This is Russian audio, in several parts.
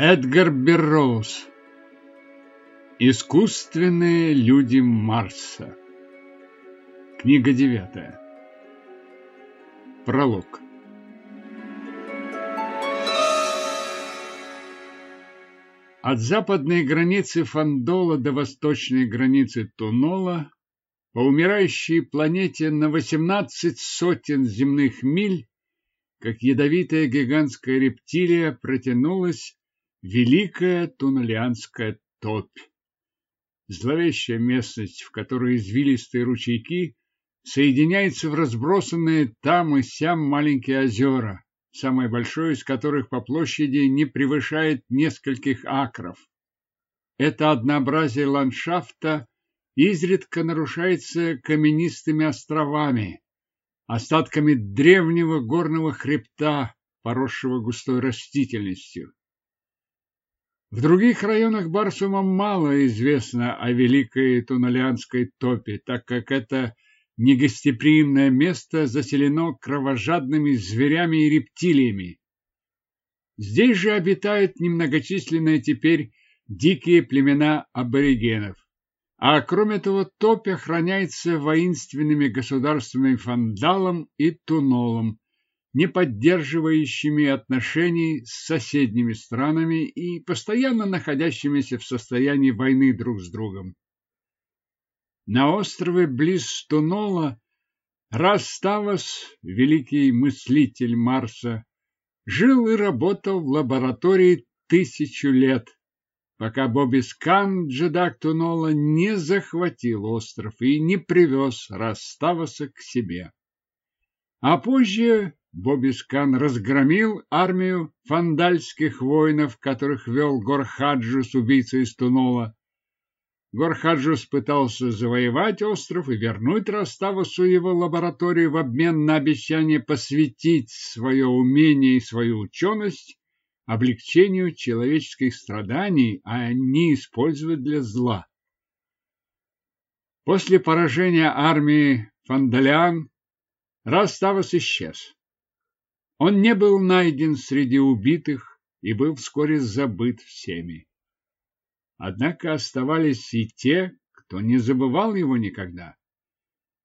Эдгар Берроуз. Искусственные люди Марса. Книга девятая. Пролог. От западной границы Фандола до восточной границы Тунола по умирающей планете на 18 сотен земных миль, как ядовитая гигантская рептилия, протянулась великая Тунолианская топь. Зловещая местность, в которой извилистые ручейки соединяются в разбросанные там и сям маленькие озера, самое большое из которых по площади не превышает нескольких акров. Это однообразие ландшафта изредка нарушается каменистыми островами, остатками древнего горного хребта, поросшего густой растительностью. В других районах Барсума мало известно о Великой Туналианской топе, так как это негостеприимное место заселено кровожадными зверями и рептилиями. Здесь же обитают немногочисленные теперь дикие племена аборигенов. А кроме того, топь охраняется воинственными государствами Фандалом и Тунолом, не поддерживающими отношений с соседними странами и постоянно находящимися в состоянии войны друг с другом. На острове близ Тунола Раставос, великий мыслитель Марса, жил и работал в лаборатории тысячу лет, пока Бобискан, джедак Тунола, не захватил остров и не привез Раставуса к себе. А позже Бобискан разгромил армию фандальских воинов, которых вел Горхаджус, убийца из Тунола. Горхаджус пытался завоевать остров и вернуть Раставусу его лабораторию в обмен на обещание посвятить свое умение и свою ученость облегчению человеческих страданий, а не использовать для зла. После поражения армии фандалян Раставус исчез. Он не был найден среди убитых и был вскоре забыт всеми. Однако оставались и те, кто не забывал его никогда.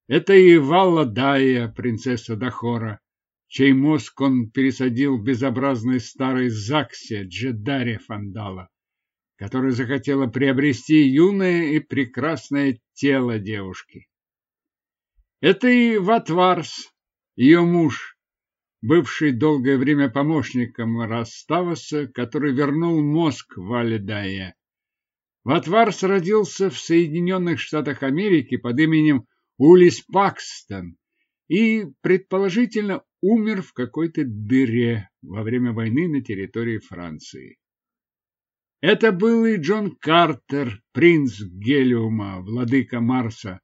Это и Валла Дая, принцесса Дахора, чей мозг он пересадил в безобразной старой Заксе Джедаре Фандала, которая захотела приобрести юное и прекрасное тело девушки. Это и Ватварс, ее муж, бывший долгое время помощником Раставаса, который вернул мозг Валидая. Ватварс родился в Соединенных Штатах Америки под именем Улис Пакстон и, предположительно, умер в какой-то дыре во время войны на территории Франции. Это был и Джон Картер, принц Гелиума, владыка Марса,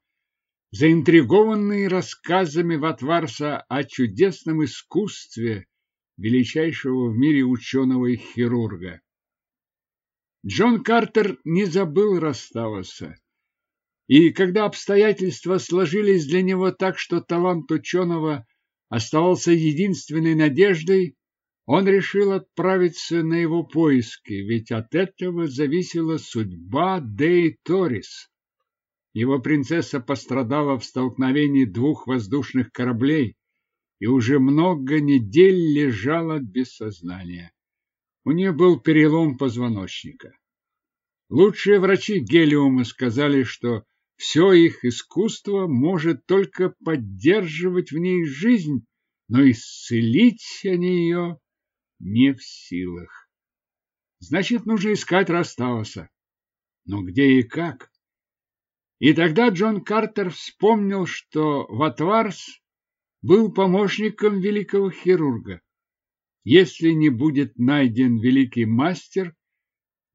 заинтригованный рассказами Ватварса о чудесном искусстве величайшего в мире ученого и хирурга. Джон Картер не забыл расставаться. И когда обстоятельства сложились для него так, что талант ученого оставался единственной надеждой, он решил отправиться на его поиски, ведь от этого зависела судьба Дей Торис. Его принцесса пострадала в столкновении двух воздушных кораблей и уже много недель лежала без сознания. У нее был перелом позвоночника. Лучшие врачи Гелиума сказали, что все их искусство может только поддерживать в ней жизнь, но исцелить они ее не в силах. Значит, нужно искать Раставуса. Но где и как? И тогда Джон Картер вспомнил, что Ватварс был помощником великого хирурга. Если не будет найден великий мастер,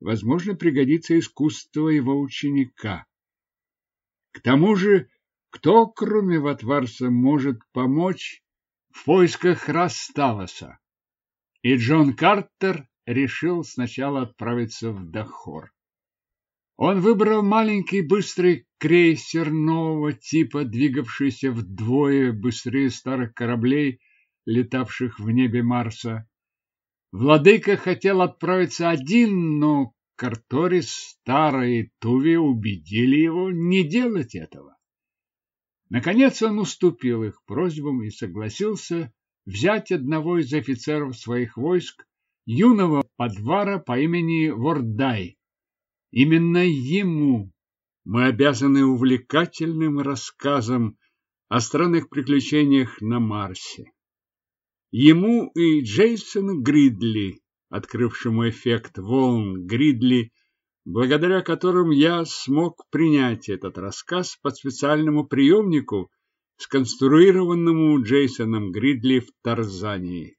возможно, пригодится искусство его ученика. К тому же, кто, кроме Ватварса, может помочь в поисках Раставаса? И Джон Картер решил сначала отправиться в Дахор. Он выбрал маленький быстрый крейсер нового типа, двигавшийся вдвое быстрее старых кораблей, летавших в небе Марса. Владыка хотел отправиться один, но Карторис, Стара и Туви убедили его не делать этого. Наконец он уступил их просьбам и согласился взять одного из офицеров своих войск, юного подвара по имени Вордай. Именно ему мы обязаны увлекательным рассказом о странных приключениях на Марсе. Ему и Джейсону Гридли, открывшему эффект волн Гридли, благодаря которым я смог принять этот рассказ по специальному приемнику, сконструированному Джейсоном Гридли в Тарзании.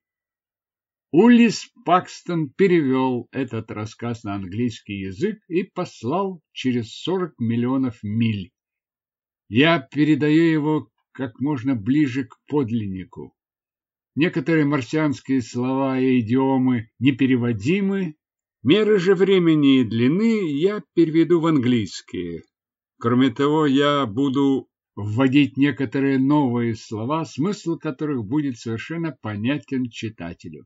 Улис Пакстон перевел этот рассказ на английский язык и послал через 40 миллионов миль. Я передаю его как можно ближе к подлиннику. Некоторые марсианские слова и идиомы непереводимы, меры же времени и длины я переведу в английские. Кроме того, я буду вводить некоторые новые слова, смысл которых будет совершенно понятен читателю.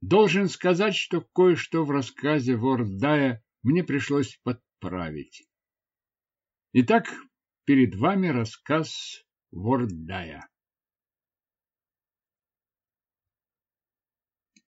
Должен сказать, что кое-что в рассказе Вордая мне пришлось подправить. Итак, перед вами рассказ Вордая.